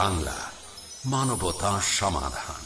বাংলা মানবতা সমাধান।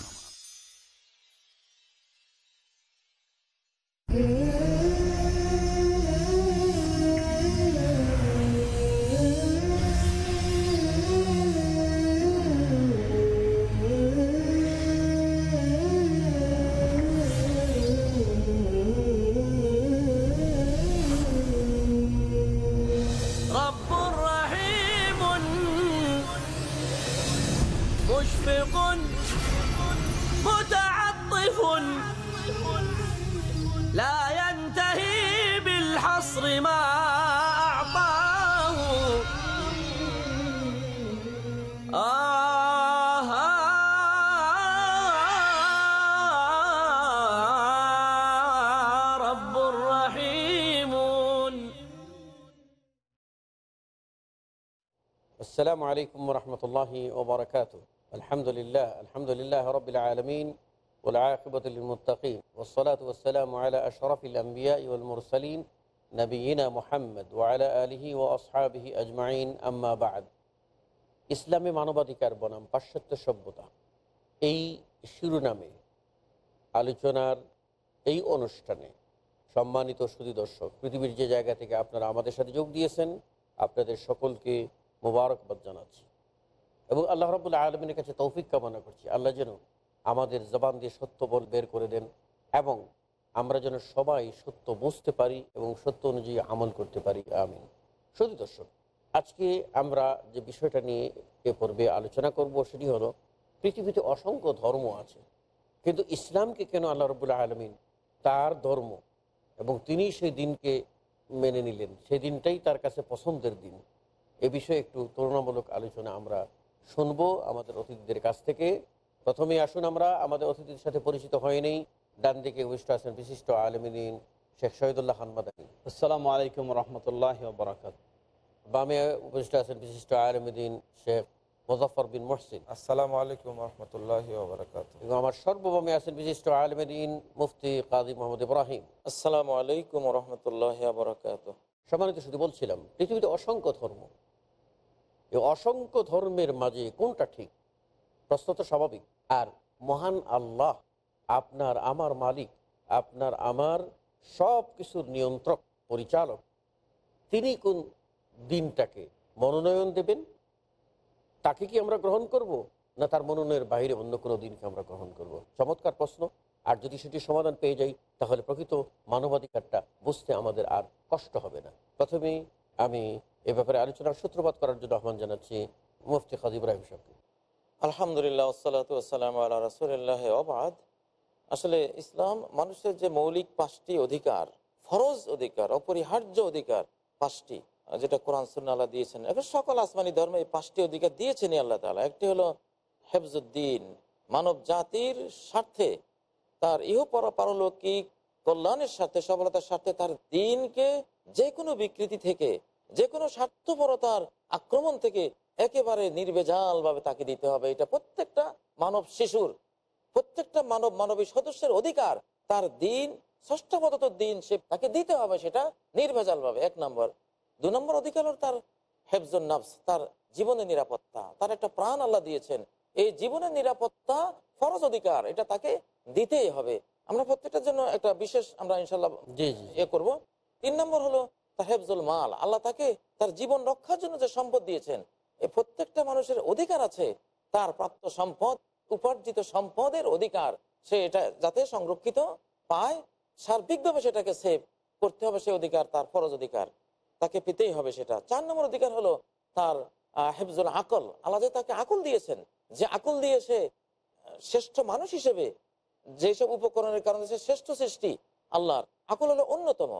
السلام عليكم ورحمة الله وبركاته الحمد لله الحمد لله رب العالمين والعاقبة للمتقين والصلاة والسلام على أشرف الأنبياء والمرسلين نبينا محمد وعلى آله وأصحابه أجمعين أما بعد ইসলামে মানবাধিকার বনাম পাশ্চাত্য সভ্যতা এই শিরোনামে আলোচনার এই অনুষ্ঠানে সম্মানিত সুদী দর্শক পৃথিবীর যে জায়গা থেকে আপনারা আমাদের সাথে যোগ দিয়েছেন আপনাদের সকলকে মোবারকবাদ জানাচ্ছি। এবং আল্লাহ রবুল্লা আলমিনের কাছে তৌফিক কামনা করছি। আল্লাহ যেন আমাদের জবান দিয়ে সত্য বল বের করে দেন এবং আমরা যেন সবাই সত্য বুঝতে পারি এবং সত্য অনুযায়ী আমল করতে পারি। আমিন। শুধু দর্শক, আজকে আমরা যে বিষয়টা নিয়ে এ পর্বে আলোচনা করব সেটি হলো, পৃথিবীতে অসংখ্য ধর্ম আছে, কিন্তু ইসলামকে কেন আল্লাহ রবুল্লা আলমিন তার ধর্ম এবং তিনি সেই দিনকে মেনে নিলেন? সেই দিনটাই তার কাছে পছন্দের দিন। এ বিষয়ে একটু তুলনামূলক আলোচনা আমরা শুনব আমাদের অতিথিদের কাছ থেকে। প্রথমে আসুন আমরা আমাদের অতিথির সাথে পরিচিত হয়নি ডান দিকে উপবিষ্ট আছেন বিশিষ্ট আলমিন শেখ শহীদুল্লাহ খান মাদানী আসসালামু আলাইকুম রহমতুল্লাহ বরাকাত বামে উপবিষ্ট আছেন বিশিষ্ট আলমদিন শেখ মুজফর বিন মহসিন। আসসালামু আলাইকুম রহমতুল্লাহ বারকাত এবং আমার সর্ববামে আছেন বিশিষ্ট আলমদিন মুফতি কাজী মোহাম্মদ ইব্রাহিম। আসসালামু আলাইকুম রহমতুল্লাহ বারকাত সম্মানিত শুধু বলছিলাম পৃথিবীতে অসংখ্য ধর্ম অসংখ্য ধর্মের মাঝে কোনটা ঠিক? প্রশ্ন তো স্বাভাবিক। আর মহান আল্লাহ, আপনার আমার মালিক, আপনার আমার সব কিছুর নিয়ন্ত্রক, পরিচালক, তিনি কোন দিনটাকে মনোনয়ন দেবেন? তাকে কি আমরা গ্রহণ করব? না তার মনোনয়নের বাইরে অন্য কোনো দিনকে আমরা গ্রহণ করব? চমৎকার প্রশ্ন। আর যদি সেটি সমাধান পেয়ে যাই, তাহলে প্রকৃত মানবাধিকারটা বুঝতে আমাদের আর কষ্ট হবে না। প্রথমেই আমি এ ব্যাপারে আলোচনার সূত্রপাত করার জন্য আহ্বান জানাচ্ছি মুফতি খাদ ইব্রাহিম সাহেবকে। আলহামদুলিল্লাহ সালাতাম আল্লাহ রসুল্লাহ অবাদ আসলে ইসলাম মানুষের যে মৌলিক পাঁচটি অধিকার, ফরজ অধিকার, অপরিহার্য অধিকার, পাঁচটি যেটা কোরআন সুন্নাল্লাহ দিয়েছেন। এখন সকল আসমানি ধর্মে এই পাঁচটি অধিকার দিয়েছেন আল্লাহ তালা একটি হলো হেফজুদ্দিন, মানব জাতির স্বার্থে তার ইহপর পারলৌকিক কল্যাণের স্বার্থে, সফলতার স্বার্থে তার দিনকে যে কোনো বিকৃতি থেকে যে কোনো স্বার্থপরতার আক্রমণ থেকে একেবারে নির্বেজাল ভাবে তাকে দিতে হবে। এটা প্রত্যেকটা মানব শিশুর প্রত্যেকটা মানব মানবী সদস্যের অধিকার। তার দিন ষষ্ঠপদত দিন সে তাকে দিতে হবে সেটা নির্ভেজাল ভাবে এক নম্বর। দু নম্বর অধিকার হল তার হেফজুল নফস তার জীবনের নিরাপত্তা। তার একটা প্রাণ আল্লাহ দিয়েছেন। এই জীবনের নিরাপত্তা ফরজ অধিকার এটা তাকে দিতেই হবে। আমরা প্রত্যেকটার জন্য একটা বিশেষ আমরা ইনশাল্লাহ ইয়ে করব। তিন নম্বর হলো তার হেফজুল মাল আল্লাহ তাকে তার জীবন রক্ষার জন্য যে সম্পদ দিয়েছেন এই প্রত্যেকটা মানুষের অধিকার আছে। তার প্রাপ্ত সম্পদ, উপার্জিত সম্পদের অধিকার, সে এটা যাতে সংরক্ষিত পায়, সার্বিকভাবে সেটাকে সেভ করতে হবে সে অধিকার, তার ফরজ অধিকার। তাকে পেতেই হবে সেটা। চার নম্বর অধিকার হলো তার হেফজুল আকল। আল্লাহ যে তাকে আকল দিয়েছেন, যে আকল দিয়ে সে শ্রেষ্ঠ মানুষ হিসেবে যেসব উপকরণের কারণে সে শ্রেষ্ঠ সৃষ্টি, আল্লাহর, আকল হলো অন্যতম।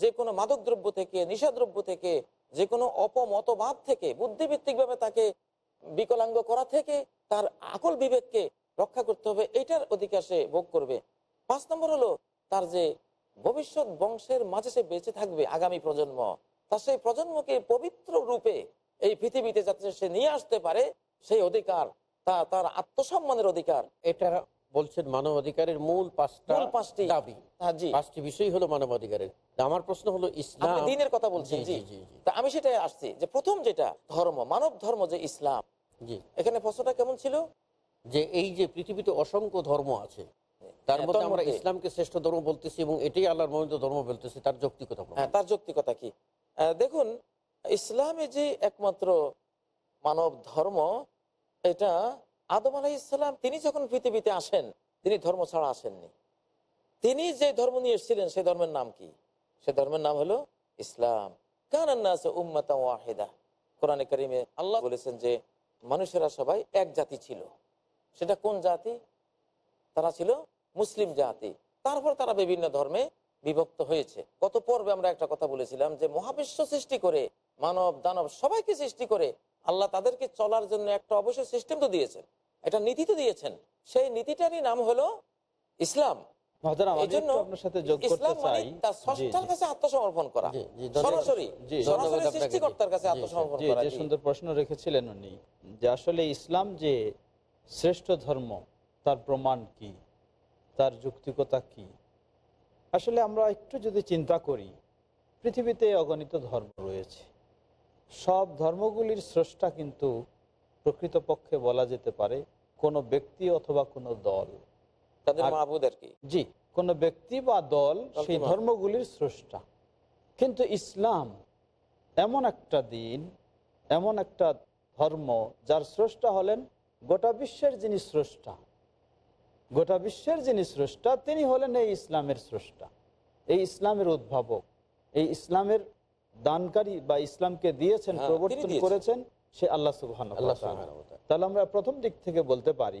যে কোনো মাদক দ্রব্য থেকে নিশাদ্রব্য থেকে, যে কোনো অপমতবাদ থেকে বুদ্ধিভিত্তিকভাবে তাকে বিকলাঙ্গ করা থেকে তার আকল বিবেককে রক্ষা করতে হবে, এটার অধিকার সে ভোগ করবে। পাঁচ নম্বর হলো তার যে ভবিষ্যৎ বংশের মাঝে সে বেঁচে থাকবে আগামী প্রজন্ম তার সেই প্রজন্মকে পবিত্র রূপে এই পৃথিবীতে যাতে সে নিয়ে আসতে পারে, সেই অধিকার, তা তার আত্মসম্মানের অধিকার। এটা বলছেন মানবাধিকারের মূল পাঁচটা মূল পাঁচটি। দাবি। হ্যাঁ, পাঁচটি বিষয় হলো মানবাধিকারের। আমার প্রশ্ন হলো ইসলাম দিনের কথা জি, জি। তা আমি সেটাই আসছি যে প্রথম যেটা ধর্ম মানব ধর্ম যে ইসলাম। জি। এখানে প্রশ্নটা কেমন ছিল? যে এই যে পৃথিবীতে অসংখ্য ধর্ম আছে তার হ্যাঁ, মধ্যে আমরা ইসলামকে শ্রেষ্ঠ ধর্ম বলতেছি এবং এটাই আল্লাহর মনোনীত ধর্ম বলতেছি তার যৌক্তিকতা। হ্যাঁ তার যৌক্তিকতা কি? দেখুন ইসলামে যে একমাত্র মানব ধর্ম এটা আদম আলাই তিনি যখন পৃথিবীতে আসেন, তিনি ধর্ম ছাড়া আসেননি। তিনি যে ধর্ম নিয়ে এসেছিলেন সেই ধর্মের নাম কি? সে ধর্মের নাম হলো ইসলাম। কোরআনে কারিমে আল্লাহ বলেছেন যে, মানুষেরা সবাই এক জাতি ছিল। সেটা কোন জাতি? তারা ছিল মুসলিম জাতি। তারপর তারা বিভিন্ন ধর্মে বিভক্ত হয়েছে। গত পর্বে আমরা একটা কথা বলেছিলাম যে, মহাবিশ্ব সৃষ্টি করে, মানব, দানব সবাইকে সৃষ্টি করে আল্লাহ তাদেরকে চলার জন্য একটা অবশ্যই সিস্টেম তো দিয়েছেন। একটা নীতি তো দিয়েছেন। সেই নীতিটারই নাম হলো ইসলাম। ইসলাম যে শ্রেষ্ঠ ধর্ম তার প্রমাণ কি? তার যুক্তিকতা কি? আসলে আমরা একটু যদি চিন্তা করি পৃথিবীতে অগণিত ধর্ম রয়েছে। সব ধর্মগুলির স্রষ্টা কিন্তু প্রকৃতপক্ষে বলা যেতে পারে কোনো ব্যক্তি অথবা কোনো দল। জি কোনো ব্যক্তি বা দল সেই ধর্মগুলির স্রষ্টা। কিন্তু ইসলাম এমন একটা দিন এমন একটা ধর্ম যার স্রষ্টা হলেন গোটা বিশ্বের যিনি স্রষ্টা। গোটা বিশ্বের যিনি স্রষ্টা তিনি হলেন এই ইসলামের স্রষ্টা। এই ইসলামের উদ্ভাবক এই ইসলামের দানকারী বা ইসলামকে দিয়েছেন হ্যাঁ, প্রবর্তন করেছেন সে আল্লাহ সুবাহ আল্লাহ সুবহানাহু ওয়া তাআলা। তাহলে আমরা প্রথম দিক থেকে বলতে পারি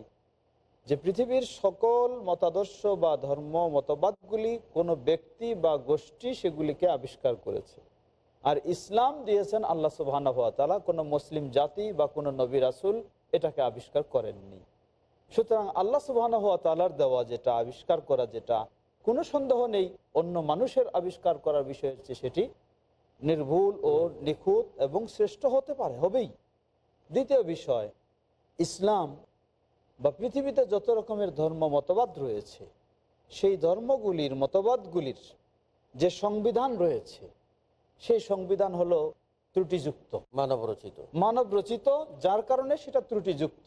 যে পৃথিবীর সকল মতাদর্শ বা ধর্ম মতবাদগুলি কোনো ব্যক্তি বা গোষ্ঠী সেগুলিকে আবিষ্কার করেছে। আর ইসলাম দিয়েছেন আল্লাহ সুবাহ কোনো মুসলিম জাতি বা কোনো নবী রাসুল এটাকে আবিষ্কার করেননি। সুতরাং আল্লাহ সুবাহ তালার দেওয়া যেটা আবিষ্কার করা যেটা কোনো সন্দেহ নেই অন্য মানুষের আবিষ্কার করার বিষয় হচ্ছে সেটি নির্ভুল ও নিখুঁত এবং শ্রেষ্ঠ হতে পারে হবেই। দ্বিতীয় বিষয় ইসলাম বা পৃথিবীতে যত রকমের ধর্ম মতবাদ রয়েছে সেই ধর্মগুলির মতবাদগুলির যে সংবিধান রয়েছে সেই সংবিধান হলো ত্রুটিযুক্ত। মানব রচিত মানব রচিত যার কারণে সেটা ত্রুটিযুক্ত।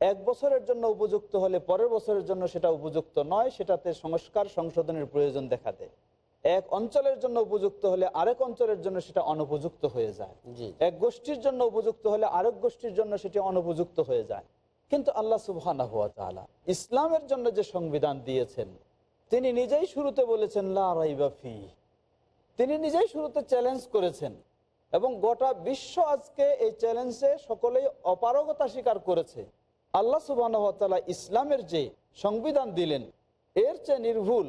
এক বছরের জন্য উপযুক্ত হলে পরের বছরের জন্য সেটা উপযুক্ত নয় সেটাতে সংস্কার সংশোধনের প্রয়োজন দেখা দেয়। এক অঞ্চলের জন্য উপযুক্ত হলে আরেক অঞ্চলের জন্য সেটা অনুপযুক্ত হয়ে যায়। জি। এক গোষ্ঠীর জন্য উপযুক্ত হলে আরেক গোষ্ঠীর জন্য সেটি অনুপযুক্ত হয়ে যায়। কিন্তু আল্লাহ সুবাহ ইসলামের জন্য যে সংবিধান দিয়েছেন তিনি নিজেই শুরুতে বলেছেন লা রাইবা তিনি নিজেই শুরুতে চ্যালেঞ্জ করেছেন এবং গোটা বিশ্ব আজকে এই চ্যালেঞ্জে সকলেই অপারগতা স্বীকার করেছে। আল্লাহ সুবাহ ইসলামের যে সংবিধান দিলেন এর চেয়ে নির্ভুল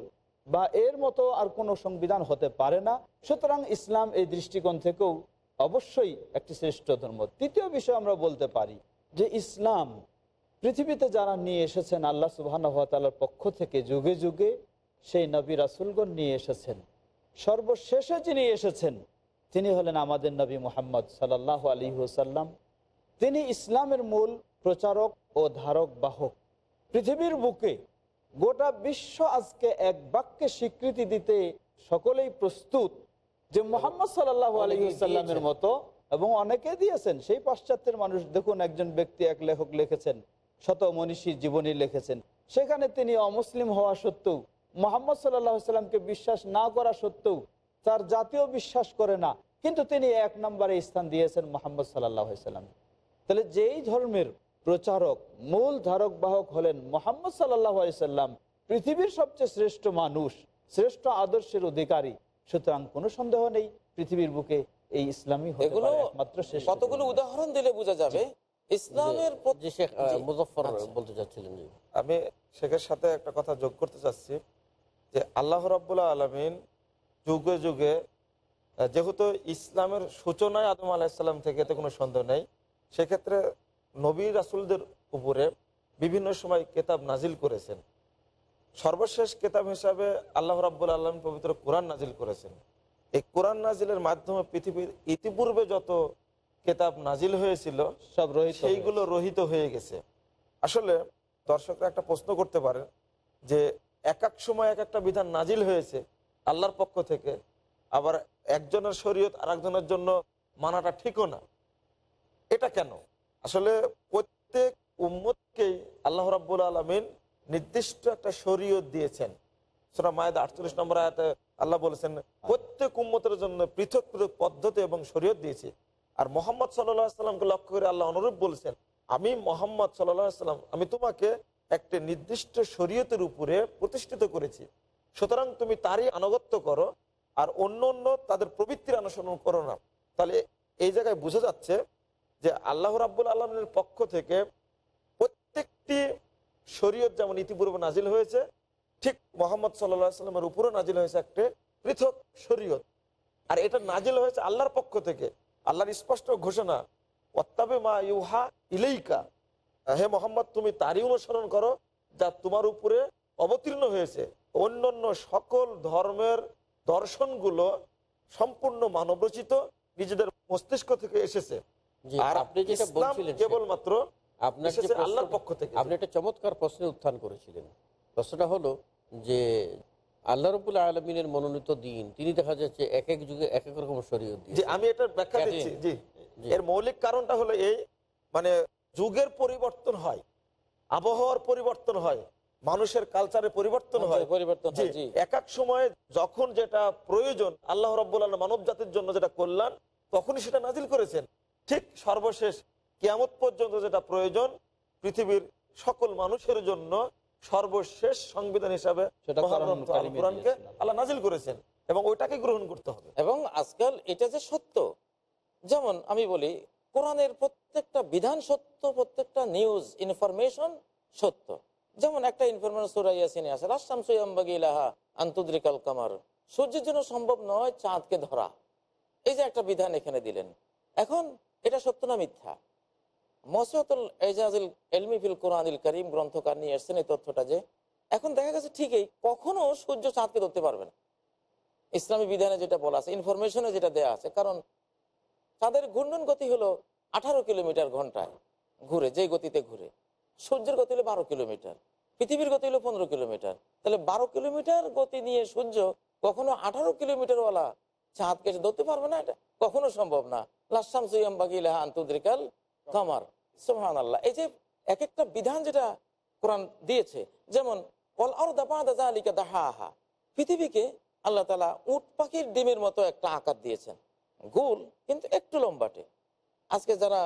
বা এর মতো আর কোনো সংবিধান হতে পারে না। সুতরাং ইসলাম এই দৃষ্টিকোণ থেকেও অবশ্যই একটি শ্রেষ্ঠ ধর্ম। তৃতীয় বিষয় আমরা বলতে পারি যে ইসলাম, পৃথিবীতে যারা নিয়ে এসেছেন আল্লাহ সুবাহর পক্ষ থেকে যুগে যুগে, সেই নবী রাসুলগণ নিয়ে এসেছেন। সর্বশেষে যিনি এসেছেন, তিনি হলেন আমাদের নবী মোহাম্মদ সাল্লাহ আলী হুসাল্লাম তিনি ইসলামের মূল প্রচারক ও ধারক বাহক। পৃথিবীর বুকে গোটা বিশ্ব আজকে এক বাক্যে স্বীকৃতি দিতে সকলেই প্রস্তুত যে মোহাম্মদ সাল্লাহ মতো এবং অনেকে দিয়েছেন। সেই পাশ্চাত্যের মানুষ দেখুন একজন ব্যক্তি এক লেখক লিখেছেন শত মনীষী জীবনী লিখেছেন। সেখানে তিনি অমুসলিম হওয়া সত্ত্বেও মোহাম্মদ সাল্লাহ সাল্লামকে বিশ্বাস না করা সত্ত্বেও তার জাতীয় বিশ্বাস করে না। কিন্তু তিনি এক নম্বরে স্থান দিয়েছেন মোহাম্মদ সাল্লাহ সাল্লাম তাহলে যেই ধর্মের প্রচারক মূল ধারক বাহক হলেন মোহাম্মদ সাল্লাম পৃথিবীর সবচেয়ে শ্রেষ্ঠ মানুষ শ্রেষ্ঠ আদর্শের অধিকারী। সুতরাং কোনো সন্দেহ নেই পৃথিবীর বুকে এই ইসলামী কতগুলো উদাহরণ দিলে বোঝা যাবে? ইসলামের আচ্ছা। বলতে চাচ্ছিলেন আমি শেখের সাথে একটা কথা যোগ করতে চাচ্ছি যে আল্লাহ রাবুল্লাহ আলমিন যুগে যুগে যেহেতু ইসলামের সূচনায় আদম আলাহিসাল্লাম থেকে এতে কোনো সন্দেহ নেই সেক্ষেত্রে নবী রাসুলদের উপরে বিভিন্ন সময় কেতাব নাজিল করেছেন। সর্বশেষ কেতাব হিসাবে আল্লাহ রাব্বুল আল্লাহ পবিত্র কোরআন নাজিল করেছেন। এই কোরআন নাজিলের মাধ্যমে পৃথিবীর ইতিপূর্বে যত কেতাব নাজিল হয়েছিল সব রহিত সেইগুলো রহিত হয়ে গেছে। আসলে দর্শকরা একটা প্রশ্ন করতে পারেন যে এক এক সময় এক একটা বিধান নাজিল হয়েছে আল্লাহর পক্ষ থেকে আবার একজনের শরীয়ত আর একজনের জন্য মানাটা ঠিকও না। এটা কেন? আসলে প্রত্যেক উম্মতকেই আল্লাহ রাব্বুল আলমিন নির্দিষ্ট একটা শরীয়ত দিয়েছেন। সেটা মায়ের আটচল্লিশ নম্বর আয়াতে আল্লাহ বলেছেন, প্রত্যেক উম্মতের জন্য পৃথক পৃথক পদ্ধতি এবং শরীয়ত দিয়েছে। আর মোহাম্মদ সাল্লাহ সাল্লামকে লক্ষ্য করে আল্লাহ অনুরূপ বলেছেন, আমি মোহাম্মদ সাল্লাহ সাল্লাম আমি তোমাকে একটি নির্দিষ্ট শরীয়তের উপরে প্রতিষ্ঠিত করেছি। সুতরাং তুমি তারই আনুগত্য করো আর অন্য অন্য তাদের প্রবৃত্তির অনুসরণ করো না। তাহলে এই জায়গায় বোঝা যাচ্ছে যে আল্লাহ রাব্বুল আলমের পক্ষ থেকে প্রত্যেকটি শরীয়ত যেমন ইতিপূর্বে নাজিল হয়েছে, ঠিক মোহাম্মদ সাল্লা সাল্লামের উপরও নাজিল হয়েছে একটা পৃথক শরীয়ত। আর এটা নাজিল হয়েছে আল্লাহর পক্ষ থেকে, আল্লাহর স্পষ্ট ঘোষণা অত্তাবে মা ইউহা ইলেইকা হে মোহাম্মদ, তুমি তারই অনুসরণ করো যা তোমার উপরে অবতীর্ণ হয়েছে। অন্যান্য সকল ধর্মের দর্শনগুলো সম্পূর্ণ মানবরচিত, নিজেদের মস্তিষ্ক থেকে এসেছে। আর আপনি যেটা বলছিলেন কেবলমাত্র আপনার যে আল্লাহর পক্ষ থেকে। আপনি একটা চমৎকার প্রশ্নের উত্থান করেছিলেন। প্রশ্নটা হলো যে আল্লাহ রবুল্লা আলমিনের মনোনীত দিন তিনি দেখা যাচ্ছে এক এক যুগে এক এক রকম শরীয়ত আমি এটা ব্যাখ্যা দিচ্ছি জি। এর মৌলিক কারণটা হলো এই মানে যুগের পরিবর্তন হয় আবহাওয়ার পরিবর্তন হয় মানুষের কালচারে পরিবর্তন হয়। পরিবর্তন এক এক সময় যখন যেটা প্রয়োজন আল্লাহ রব্বুল আলম মানব জাতির জন্য যেটা কল্যাণ তখনই সেটা নাজিল করেছেন। ঠিক সর্বশেষ কিয়ামত পর্যন্ত যেটা প্রয়োজন পৃথিবীর সকল মানুষের জন্য সর্বশেষ সংবিধান হিসাবে কোরআনকে আল্লাহ। নাজিল করেছেন এবং ওইটাকে গ্রহণ করতে হবে। এবং আজকাল এটা যে সত্য যেমন আমি বলি কোরআনের প্রত্যেকটা বিধান সত্য প্রত্যেকটা নিউজ ইনফরমেশন সত্য। যেমন একটা ইনফরমেশন সুরাইয়াসিনে আছে রাস্তাম সুয়াম্বাগিলাহা আন্তদ্রিকাল কামার। সূর্যের জন্য সম্ভব নয় চাঁদকে ধরা। এই যে একটা বিধান এখানে দিলেন। এখন এটা সত্য না মিথ্যা? মসরতুল এজাজুল এলমিফিল কোরআনিল করিম গ্রন্থকার নিয়ে এসছেন এই তথ্যটা যে এখন দেখা গেছে ঠিকই, কখনো সূর্য চাঁদকে ধরতে পারবে না। ইসলামী বিধানে যেটা বলা আছে ইনফরমেশনে যেটা দেয়া আছে, কারণ তাদের ঘূর্ণন গতি হলো আঠারো কিলোমিটার ঘন্টায় ঘুরে যে গতিতে ঘুরে। সূর্যের গতি হলো বারো কিলোমিটার, পৃথিবীর গতি হলো পনেরো কিলোমিটার। তাহলে বারো কিলোমিটার গতি নিয়ে সূর্য কখনো আঠারো কিলোমিটারওয়ালা চাঁদকে ধরতে পারবে না এটা? কখনো সম্ভব না। লাসাম সুয়াম বাগিলা আন্তদ্রিকাল কামার। সোহান আল্লাহ এই যে এক একটা বিধান যেটা কোরআন দিয়েছে যেমন কল আর দাপা দাদা আলিকা দাহা আহা পৃথিবীকে আল্লাহ তালা উট পাখির ডিমের মতো একটা আকার দিয়েছেন। গোল কিন্তু একটু লম্বাটে। আজকে যারা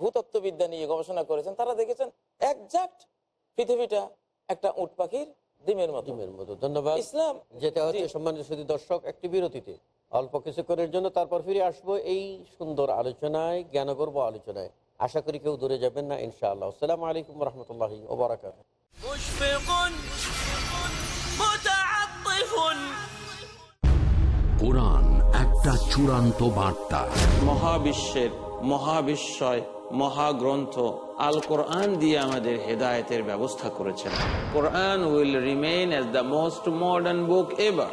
ভূতত্ত্ববিদ্যা নিয়ে গবেষণা করেছেন তারা দেখেছেন একজাক্ট পৃথিবীটা একটা উট পাখির ডিমের মতো। ডিমের মতো। ধন্যবাদ। ইসলাম যেটা হচ্ছে। সম্মানিত দর্শক একটি বিরতিতে। অল্প কিছুক্ষণের জন্য তারপর ফিরে আসব এই সুন্দর আলোচনায় জ্ঞানগর্ব আলোচনায়। আশা করি কেউ দূরে যাবেন না ইনশাআল্লাহ। সালাম আলাইকুম রহমতুল্লাহ ওবরাকাত কোরআন একটা চূড়ান্ত বার্তা। মহাবিশ্বের মহাবিশ্বয় মহাগ্রন্থ আল কোরআন দিয়ে আমাদের হেদায়তের ব্যবস্থা করেছেন। Quran will remain as the most modern book ever.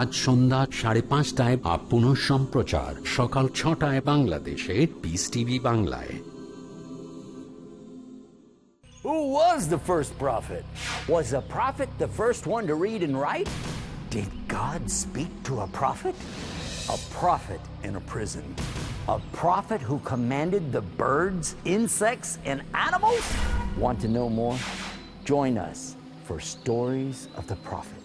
আজ সন্ধ্যা সাড়ে পাঁচটায় আপ পুনঃ সম্প্রচার সকাল ছটায় বাংলাদেশে পিস টিভি বাংলায় Who was the first prophet? Was a prophet the first one to read and write? Did God speak to a prophet? A prophet in a prison. A prophet who commanded the birds, insects, and animals? Want to know more? Join us for Stories of the Prophet.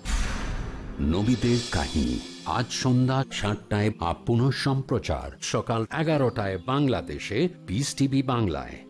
নবীদের কাহিনী। আজ সন্ধ্যা সাতটায় up পুনঃ সম্প্রচার সকাল এগারোটায় বাংলাদেশে piece TV বাংলায়।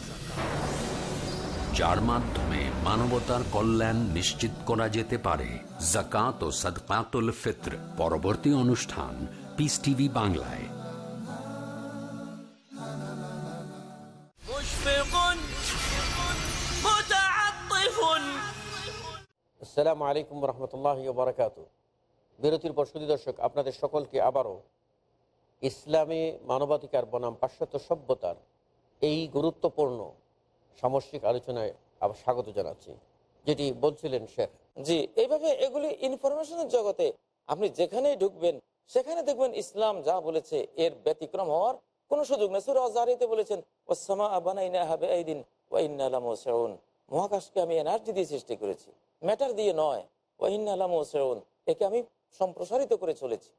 যার মাধ্যমে মানবতার কল্যাণ নিশ্চিত করা যেতে পারে। জাকাত ও সদকাতুল ফিত্র পরবর্তী অনুষ্ঠান পিস টিভি বাংলায়। আসসালামু আলাইকুম রহমতুল্লাহ বারাকাত বিরতির পর শুধু দর্শক আপনাদের সকলকে আবারও ইসলামে মানবাধিকার বনাম পাশ্চাত্য সভ্যতার এই গুরুত্বপূর্ণ সামষ্টিক আলোচনায় আবার স্বাগত জানাচ্ছি, যেটি বলছিলেন শেখ। জি, এইভাবে এগুলি ইনফরমেশনের জগতে আপনি যেখানেই ঢুকবেন, সেখানে দেখবেন ইসলাম যা বলেছে এর ব্যতিক্রম হওয়ার কোনো সুযোগ নেই। সুরা জারিতে বলেছেন ওসামা আবানাইনা হবে এই দিন ওয়াইনালাম ওসেউন মহাকাশকে আমি এনার্জি দিয়ে সৃষ্টি করেছি ম্যাটার দিয়ে নয় ওয়াইনালাম ওসেউন একে আমি সম্প্রসারিত করে চলেছি।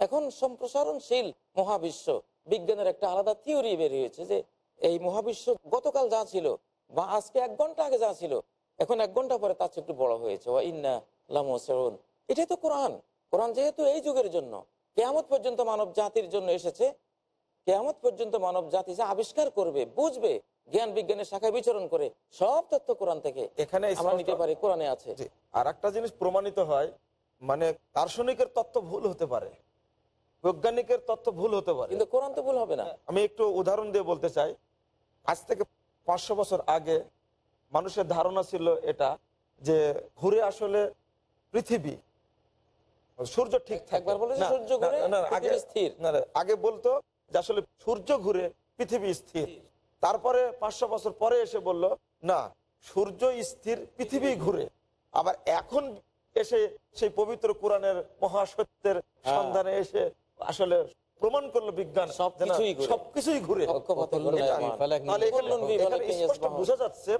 এখন সম্প্রসারণশীল মহাবিশ্ব বিজ্ঞানের একটা আলাদা থিওরি বের হয়েছে যে এই মহাবিশ্ব গতকাল যা ছিল বা আজকে এক ঘণ্টা আগে যা ছিল এখন এক ঘণ্টা পরে তার চেয়ে একটু বড় হয়েছে। ওয়া ইন্না এটাই তো কোরআন। কোরআন যেহেতু এই যুগের জন্য কেয়ামত পর্যন্ত মানব জাতির জন্য এসেছে কেয়ামত পর্যন্ত মানব জাতি যা আবিষ্কার করবে বুঝবে জ্ঞান বিজ্ঞানের শাখায় বিচরণ করে সব তথ্য কোরআন থেকে এখানে আমরা নিতে পারি কোরআনে আছে। আর একটা জিনিস প্রমাণিত হয় মানে দার্শনিকের তত্ত্ব ভুল হতে পারে বৈজ্ঞানিকের তত্ত্ব ভুল হতে পারে। কিন্তু কোরআন তো ভুল হবে না। আমি একটু উদাহরণ দিয়ে বলতে চাই আজ থেকে পাঁচশো বছর আগে মানুষের ধারণা ছিল এটা যে ঘুরে আসলে পৃথিবী সূর্য ঠিক থাকে একবার বলে সূর্য ঘুরে, আগে স্থির। আগে বলতো যে আসলে সূর্য ঘুরে পৃথিবী স্থির তারপরে পাঁচশো বছর পরে এসে বলল না সূর্য স্থির পৃথিবী ঘুরে আবার এখন এসে সেই পবিত্র কোরআনের মহাসত্যের হ্যাঁ। সন্ধানে এসে আসলে প্রমাণ করল বিজ্ঞান সবকিছুই ঘুরে। বোঝা যাচ্ছে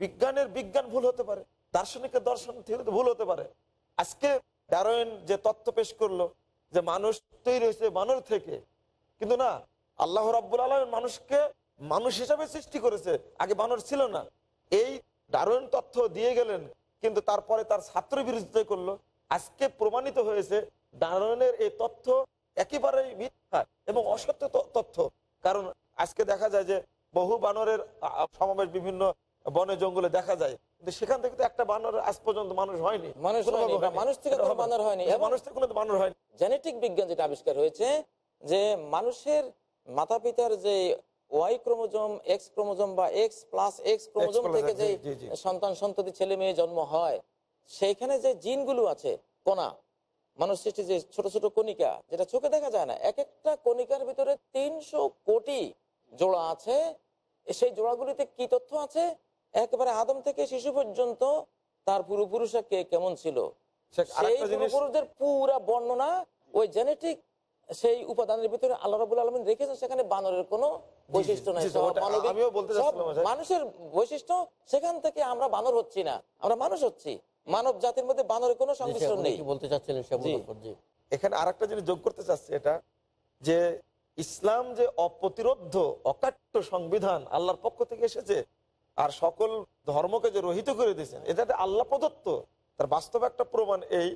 বিজ্ঞানের বিজ্ঞান ভুল হতে পারে। দার্শনিকের দর্শন ভুল হতে পারে। আজকে ডারোয়েন যে তত্ত্ব পেশ করল যে মানুষ তৈরি হয়েছে বানর থেকে কিন্তু না আল্লাহ রাব্বুল আলম মানুষকে মানুষ হিসাবে সৃষ্টি করেছে আগে বানর ছিল না। এই ডারোয়েন তথ্য দিয়ে গেলেন কিন্তু তারপরে তার ছাত্র বিরোধিতা করল। আজকে প্রমাণিত হয়েছে ডারোয়েনের এই তথ্য একেবারেই মিথ্যা এবং অসত্য তথ্য কারণ আজকে দেখা যায় যে বহু বানরের সমাবেশ বিভিন্ন বনে জঙ্গলে দেখা যায় কিন্তু সেখান থেকে তো একটা বানর আজ পর্যন্ত মানুষ হয়নি মানুষ। মানুষ থেকে কোনো বানর হয়নি। হ্যাঁ, মানুষ থেকে কোনো বানর হয়নি জেনেটিক বিজ্ঞান যেটা আবিষ্কার হয়েছে যে মানুষের মাতা পিতার যে ওয়াই ক্রোমোজোম এক্স ক্রোমোজোম বা এক্স প্লাস এক্স ক্রোমোজোম থেকে যে। সন্তান সন্ততি ছেলে মেয়ে জন্ম হয় সেইখানে যে জিনগুলো আছে কণা মানুষ সৃষ্টি যে ছোট ছোট কণিকা যেটা চোখে দেখা যায় না এক একটা কণিকার ভিতরে তিনশো কোটি জোড়া আছে। সেই জোড়াগুলিতে কি তথ্য আছে? একেবারে আদম থেকে শিশু পর্যন্ত তার পূর্বপুরুষরা কে কেমন ছিল? সেই পূর্বপুরুষদের পুরা বর্ণনা ওই জেনেটিক সেই উপাদানের ভিতরে আল্লাহ রাবুল আলমিন রেখেছেন সেখানে বানরের কোনো বৈশিষ্ট্য নাই জি, জি, সব ওটা মানবিক- আমিও বলতে সব চাচ্ছিলাম। মানুষের বৈশিষ্ট্য সেখান থেকে আমরা বানর হচ্ছি না আমরা মানুষ হচ্ছি। মানব জাতির মধ্যে বানরের কোনো সংমিশ্রণ নেই। বলতে চাচ্ছিলেন এখানে আরেকটা জিনিস যোগ করতে চাচ্ছি এটা যে ইসলাম যে অপ্রতিরোধ অকাট্য সংবিধান আল্লাহর পক্ষ থেকে এসেছে আর সকল ধর্মকে যে রহিত করে দিয়েছেন এটা একটা আল্লাহ প্রদত্ত। তার বাস্তব একটা প্রমাণ এই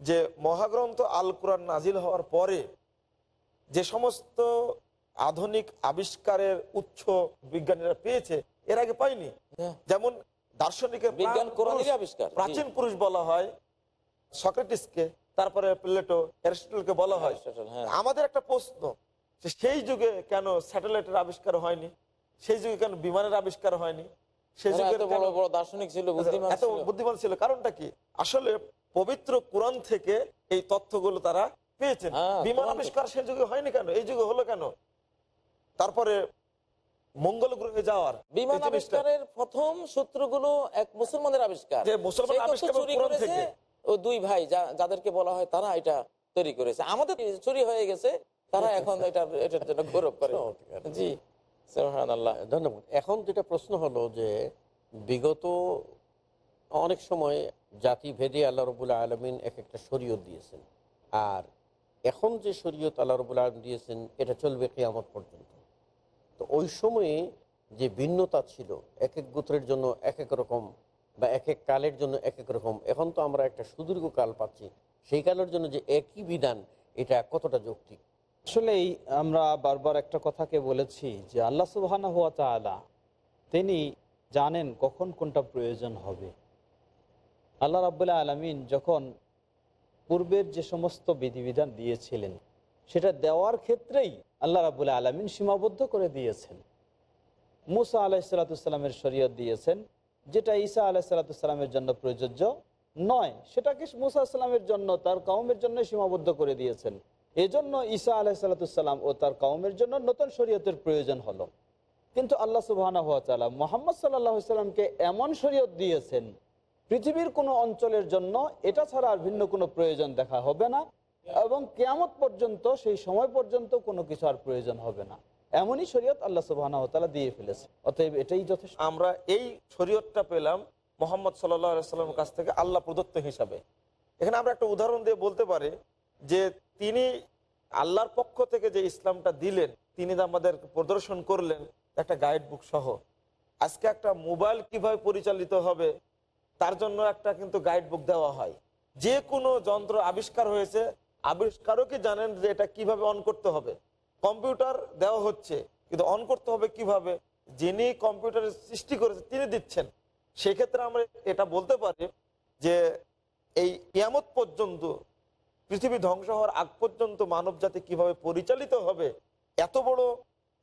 যে মহাগ্রন্থ আল কোরআন নাজিল হওয়ার পরে যে সমস্ত আধুনিক আবিষ্কারের উৎস বিজ্ঞানীরা পেয়েছে এর আগে পায়নি হ্যাঁ। যেমন দার্শনিকের বিজ্ঞান পুরুষ- আবিষ্কার, প্রাচীন পুরুষ বলা হয় সক্রেটিসকে তারপরে প্লেটো অ্যারিস্টটলকে বলা হয়। হ্যাঁ। আমাদের একটা প্রশ্ন সেই যুগে কেন স্যাটেলাইটের আবিষ্কার হয়নি? সেই যুগে কেন বিমানের আবিষ্কার হয়নি? সেই যুগে বড় বড় দার্শনিক ছিল বুদ্ধিমান এত। বুদ্ধিমান ছিল কারণটা কি? আসলে পবিত্র কোরআন থেকে এই তথ্যগুলো তারা পেয়েছেন। হ্যাঁ, বিমান আবিষ্কার সেই যুগে হয়নি কেন? এই যুগে হলো কেন? তারপরে মঙ্গল গ্রহে যাওয়ার বিমান আবিষ্কারের প্রথম সূত্রগুলো এক মুসলমানের আবিষ্কার। মুসলমান আবিষ্কার থেকে। ও দুই ভাই যাদেরকে বলা হয় তারা এটা তৈরি করেছে। আমাদের চুরি হয়ে গেছে তারা এখন এটা এটার জন্য গৌরব করে। জি ধন্যবাদ। এখন যেটা প্রশ্ন হলো যে বিগত অনেক সময় জাতি ভেদে আল্লাহ রবুল্লা আলমিন এক একটা শরীয়ত দিয়েছেন। আর এখন যে শরীয়ত আল্লাহ রবুল্লা আলম দিয়েছেন এটা চলবে কেয়ামত পর্যন্ত। তো ওই সময়ে যে ভিন্নতা ছিল, এক এক গোত্রের জন্য এক এক রকম বা এক এক কালের জন্য এক এক রকম, এখন তো আমরা একটা সুদীর্ঘ কাল পাচ্ছি, সেই কালের জন্য যে একই বিধান, এটা কতটা যৌক্তিক? আসলেই আমরা বারবার একটা কথাকে বলেছি যে আল্লাহ সুবাহানা হুয়া তালা তিনি জানেন কখন কোনটা প্রয়োজন হবে। আল্লাহ রাবুল্লাহ আলমিন যখন পূর্বের যে সমস্ত বিধিবিধান দিয়েছিলেন সেটা দেওয়ার ক্ষেত্রেই আল্লাহ রাবুল্লাহ আলমিন সীমাবদ্ধ করে দিয়েছেন। মুসা আলাহিসাল্লাতুসাল্লামের শরীয়ত দিয়েছেন, যেটা ঈসা আলাহিসাল্লাতুসাল্লামের জন্য প্রযোজ্য নয়। সেটাকে মুসা আসলামের জন্য, তার কওমের জন্য সীমাবদ্ধ করে দিয়েছেন। এজন্য ঈসা আলাহিসাল্লাতুসাল্লাম ও তার কওমের জন্য নতুন শরীয়তের প্রয়োজন হলো। কিন্তু আল্লাহ সুবাহ মোহাম্মদ সাল্লাহ সাল্লামকে এমন শরীয়ত দিয়েছেন, পৃথিবীর কোনো অঞ্চলের জন্য এটা ছাড়া আর ভিন্ন কোনো প্রয়োজন দেখা হবে না। এবং কেয়ামত পর্যন্ত, সেই সময় পর্যন্ত কোনো কিছু আর প্রয়োজন হবে না। এমনই শরীয়ত আল্লাহ সুবাহ দিয়ে ফেলেছে। অতএব এটাই যথেষ্ট। আমরা এই শরীয়তটা পেলাম মোহাম্মদ সাল্লামের কাছ থেকে আল্লাহ প্রদত্ত হিসাবে। এখানে আমরা একটা উদাহরণ দিয়ে বলতে পারি যে, তিনি আল্লাহর পক্ষ থেকে যে ইসলামটা দিলেন, তিনি আমাদের প্রদর্শন করলেন একটা গাইড বুক সহ। আজকে একটা মোবাইল কীভাবে পরিচালিত হবে, তার জন্য একটা কিন্তু গাইড বুক দেওয়া হয়। যে কোনো যন্ত্র আবিষ্কার হয়েছে আবিষ্কারকই জানেন যে এটা কীভাবে অন করতে হবে। কম্পিউটার দেওয়া হচ্ছে, কিন্তু অন করতে হবে কীভাবে? যিনি কম্পিউটারের সৃষ্টি করেছে, তিনি দিচ্ছেন। সেক্ষেত্রে আমরা এটা বলতে পারি যে এই ইয়ামত পর্যন্ত, পৃথিবী ধ্বংস হওয়ার আগ পর্যন্ত মানব জাতি কীভাবে পরিচালিত হবে, এত বড়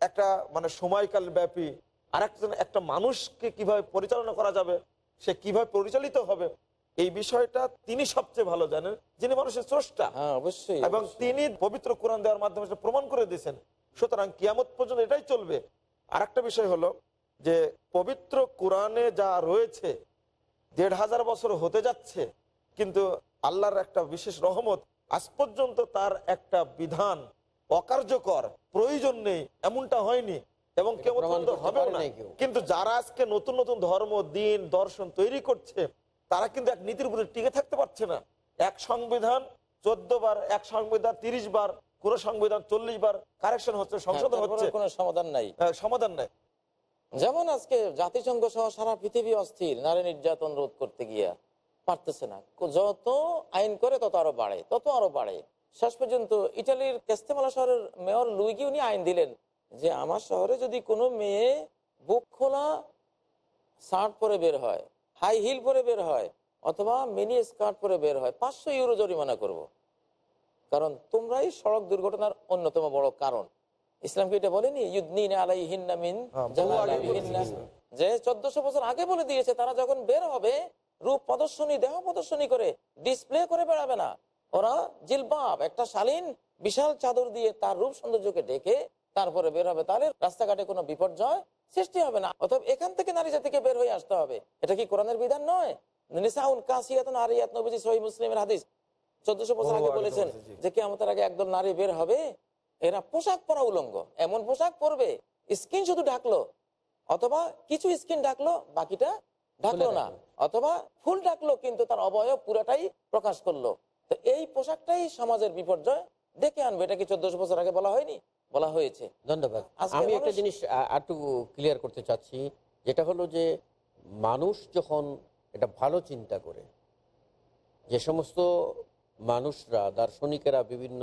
একটা মানে সময়কাল ব্যাপী আর একটা মানুষকে কীভাবে পরিচালনা করা যাবে, সে কীভাবে পরিচালিত হবে এই বিষয়টা তিনি সবচেয়ে ভালো জানেন যিনি মানুষের স্রষ্টা। হ্যাঁ অবশ্যই এবং তিনি পবিত্র কোরআন দেওয়ার মাধ্যমে সেটা প্রমাণ করে দিয়েছেন। সুতরাং কিয়ামত পর্যন্ত এটাই চলবে। আর একটা বিষয় হলো যে পবিত্র কোরআনে যা রয়েছে দেড় হাজার বছর হতে যাচ্ছে কিন্তু আল্লাহর একটা বিশেষ রহমত আজ পর্যন্ত তার একটা বিধান অকার্যকর প্রয়োজন নেই এমনটা হয়নি এবং কেমন হবেও পারে না। কেউ। কিন্তু যারা আজকে নতুন নতুন ধর্ম দিন দর্শন তৈরি করছে তারা কিন্তু এক নীতির উপরে টিকে থাকতে পারছে না। এক সংবিধান চোদ্দ বার এক সংবিধান তিরিশ বার কোন সংবিধান চল্লিশ বার কারেকশন হচ্ছে হ্যাঁ, সংশোধন হচ্ছে। কোনো সমাধান নাই। সমাধান নাই। যেমন আজকে জাতিসংঘ সহ সারা পৃথিবী অস্থির নারী নির্যাতন রোধ করতে গিয়া পারতেছে না। যত আইন করে তত আরও বাড়ে তত আরও বাড়ে। শেষ পর্যন্ত ইটালির কেস্তেমালা শহরের মেয়র লুইগি উনি আইন দিলেন যে আমার শহরে যদি কোনো মেয়ে বুক খোলা শার্ট পরে বের হয় হাই হিল পরে বের হয় অথবা মিনি স্কার্ট পরে বের হয় পাঁচশো ইউরো জরিমানা করব। কারণ তোমরাই সড়ক দুর্ঘটনার অন্যতম বড় কারণ ইসলাম কি এটা বলেনি ইউদ্দিন আলাই হিন্না মিন হ্যাঁ, বহু আগে জালাবিহিন্না। যে চোদ্দশো বছর আগে বলে দিয়েছে তারা যখন বের হবে রূপ প্রদর্শনী দেহ প্রদর্শনী করে ডিসপ্লে করে বেড়াবে না ওরা জিলবাব একটা শালীন বিশাল চাদর দিয়ে তার রূপ সৌন্দর্যকে ডেকে তারপরে বের হবে তাহলে রাস্তাঘাটে কোনো বিপর্যয় সৃষ্টি হবে না। অথবা এখান থেকে নারী জাতিকে বের হয়ে আসতে হবে। এটা কি কোরআনের বিধান নয়? নিসাউন কাসিয়াতুন আরিয়াত নবীজি সহিহ মুসলিমের হাদিস। চোদ্দশো বছর আগে আগে বলেছেন যে কি আমাদের আগে একদল নারী বের হবে এরা পোশাক পরা উলঙ্গ। এমন পোশাক পরবে স্কিন শুধু ঢাকলো অথবা কিছু স্কিন ঢাকলো বাকিটা ঢাকলো না। অথবা ফুল ঢাকলো কিন্তু তার অবয়ব পুরাটাই প্রকাশ করল। তো এই পোশাকটাই সমাজের বিপর্যয় ডেকে আনবে এটা কি চোদ্দশো বছর আগে বলা হয়নি? বলা হয়েছে। ধন্যবাদ। আমি একটা জিনিস একটু ক্লিয়ার করতে চাচ্ছি যেটা হলো যে মানুষ যখন এটা ভালো চিন্তা করে যে সমস্ত মানুষরা দার্শনিকেরা বিভিন্ন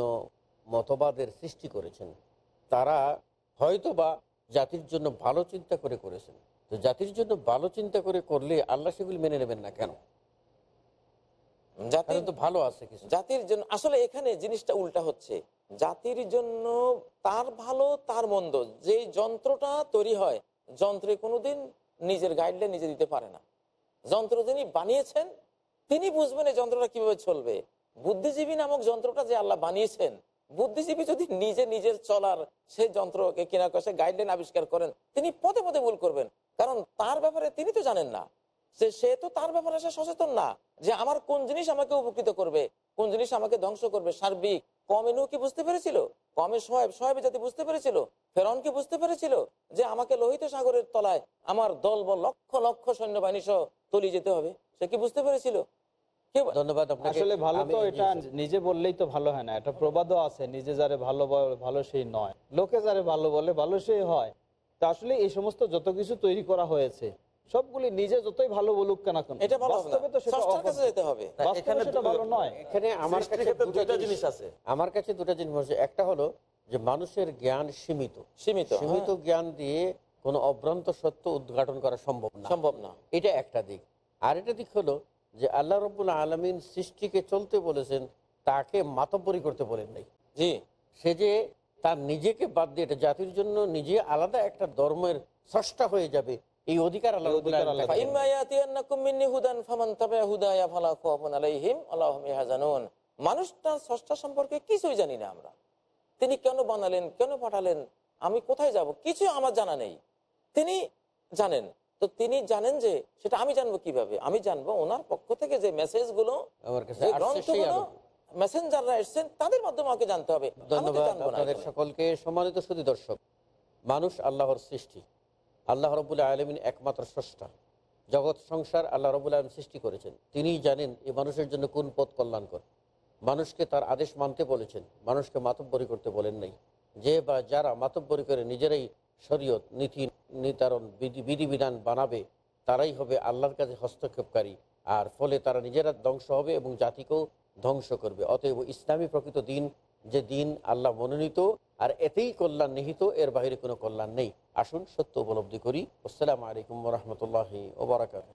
মতবাদের সৃষ্টি করেছেন তারা হয়তোবা জাতির জন্য ভালো চিন্তা করে করেছেন। তো জাতির জন্য ভালো চিন্তা করে করলে আল্লাহ সেগুলি মেনে নেবেন না কেন? জাতির তো ভালো আছে কিছু। জাতির জন্য আসলে এখানে জিনিসটা উল্টা হচ্ছে। জাতির জন্য তার ভালো তার মন্দ। যে যন্ত্রটা তৈরি হয় যন্ত্রে কোনোদিন নিজের গাইডলাইন নিজে দিতে পারে না। যন্ত্র যিনি বানিয়েছেন তিনি বুঝবেন এই যন্ত্রটা কীভাবে চলবে। বুদ্ধিজীবী নামক যন্ত্রটা যে আল্লাহ বানিয়েছেন বুদ্ধিজীবী যদি নিজে নিজের চলার সেই যন্ত্রকে কিনা কষে গাইডলাইন আবিষ্কার করেন তিনি পদে পদে ভুল করবেন। কারণ তার ব্যাপারে তিনি তো জানেন না। সে সে তো তার ব্যাপারে সে সচেতন না যে আমার কোন জিনিস আমাকে উপকৃত করবে কোন জিনিস আমাকে ধ্বংস করবে সার্বিক। কমেনু কি বুঝতে পেরেছিল? কমে সোহেব সোহেব জাতি বুঝতে পেরেছিল? ফেরন কি বুঝতে পেরেছিল? যে আমাকে লোহিত সাগরের তলায় আমার দল বল লক্ষ লক্ষ সৈন্যবাহিনী সহ তলিয়ে যেতে হবে সে কি বুঝতে পেরেছিল? ধন্যবাদ আপনাকে। আসলে ভালো তো এটা নিজে বললেই তো ভালো হয় না। এটা প্রবাদও আছে নিজে যারে ভালো বলে ভালো সেই নয়। লোকে যারে ভালো বলে ভালো সেই হয়। তা আসলে এই সমস্ত যত কিছু তৈরি করা হয়েছে সবগুলি নিজে যতই ভালো বলুক কেন কেন এটা ভালো হবে না। বাস্তবে তো সেটা কাছে যেতে হবে। এখানে সেটা ভালো নয়। এখানে আমার কাছে দুটো জিনিস আছে। আমার কাছে দুটো জিনিস হচ্ছে। একটা হলো যে মানুষের জ্ঞান সীমিত। সীমিত সীমিত হ্যাঁ। জ্ঞান দিয়ে কোনো অভ্রান্ত সত্য উদ্ঘাটন করা সম্ভব না। সম্ভব না। এটা একটা দিক। আর একটা দিক হলো যে আল্লাহ রবুল্লা আলমিন সৃষ্টিকে চলতে বলেছেন তাকে মাতব্বরি করতে বলেন নাই। জি। সে যে তার নিজেকে বাদ দিয়ে এটা জাতির জন্য নিজে আলাদা একটা ধর্মের স্রষ্টা হয়ে যাবে এই অধিকার আল্লাহ মানুষ তার স্রষ্টা সম্পর্কে কিছুই জানি না আমরা। তিনি কেন বানালেন কেন পাঠালেন আমি কোথায় যাব কিছু আমার জানা নেই। তিনি জানেন তো তিনি জানেন যে সেটা আমি জানব কীভাবে? আমি জানব ওনার পক্ষ থেকে যে মেসেজগুলো মেসেঞ্জাররা এসছেন তাদের মাধ্যমে আমাকে জানতে হবে। ধন্যবাদ সকলকে। সম্মানিত শুধু দর্শক মানুষ আল্লাহর সৃষ্টি। আল্লাহ রবুল্লা আলমিন একমাত্র স্রষ্টা। জগৎ, সংসার আল্লাহ রবুল্লা আলম সৃষ্টি করেছেন। তিনিই জানেন এই মানুষের জন্য কোন পথ কল্যাণকর। মানুষকে তার আদেশ মানতে বলেছেন, মানুষকে মাতব্বরি করতে বলেন নাই। যে বা যারা মাতব্বরি করে নিজেরাই শরীয়ত, নীতি, নির্ধারণ, বিধি, বিধিবিধান বানাবে, তারাই হবে আল্লাহর কাছে হস্তক্ষেপকারী। আর ফলে তারা নিজেরা ধ্বংস হবে এবং জাতিকেও ধ্বংস করবে। অতএব ইসলামী প্রকৃত দিন যে দিন আল্লাহ মনোনীত, আর এতেই কল্যাণ নিহিত, এর বাইরে কোনো কল্যাণ নেই। আসুন, সত্য উপলব্ধি করি। আসসালামু আলাইকুম রহমতুল্লাহ ওবরাকাত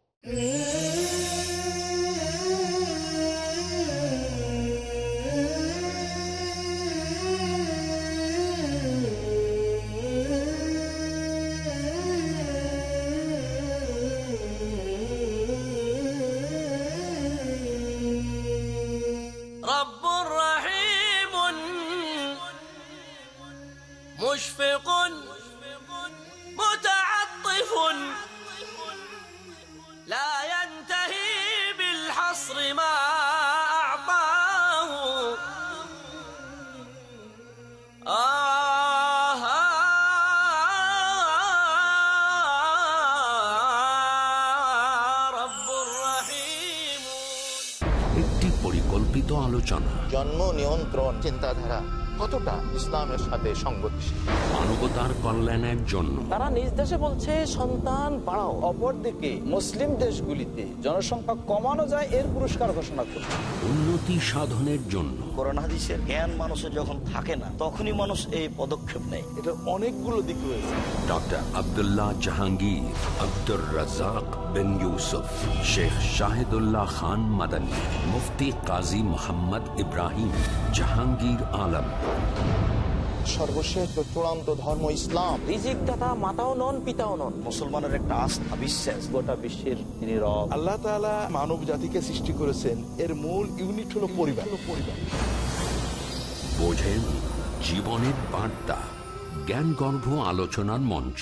চিন্তাধারা কতটা ইসলামের সাথে সংগতিশীল? মানবতার কল্যাণের জন্য। তারা নিজ দেশে বলছে সন্তান বাড়াও। অপরদিকে মুসলিম দেশগুলিতে জনসংখ্যা কমানো যায় এর পুরস্কার ঘোষণা করছে। উন্নতি সাধনের জন্য। হাদিসের জ্ঞান মানুষের যখন থাকে না তখনই মানুষ এই পদক্ষেপ নেয়। এটা অনেকগুলো দিক রয়েছে। ডক্টর আব্দুল্লাহ জাহাঙ্গীর আব্দুর রাজাক বিন ইউসুফ শেখ শাহিদুল্লাহ খান মাদানী মুফতি কাজী মোহাম্মদ ইব্রাহিম জাহাঙ্গীর আলম সর্বশেষ চূড়ান্ত ধর্ম ইসলাম। রিজিক দাতা মাতাও নন পিতাও নন। মুসলমানের একটা আস্থা বিশ্বাস। গোটা বিশ্বের তিনি রব। আল্লাহ তাআলা মানব জাতিকে সৃষ্টি করেছেন। এর মূল ইউনিট হলো পরিবার পরিবার। বোঝেন জীবনের বার্তা জ্ঞানগর্ভ আলোচনার মঞ্চ।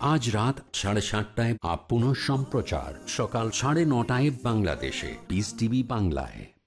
আজ রাত সাড়ে সাতটায় আপ পুনঃ সম্প্রচার। সকাল সাড়ে নটায় বাংলাদেশে। পিস টিভি বাংলায়।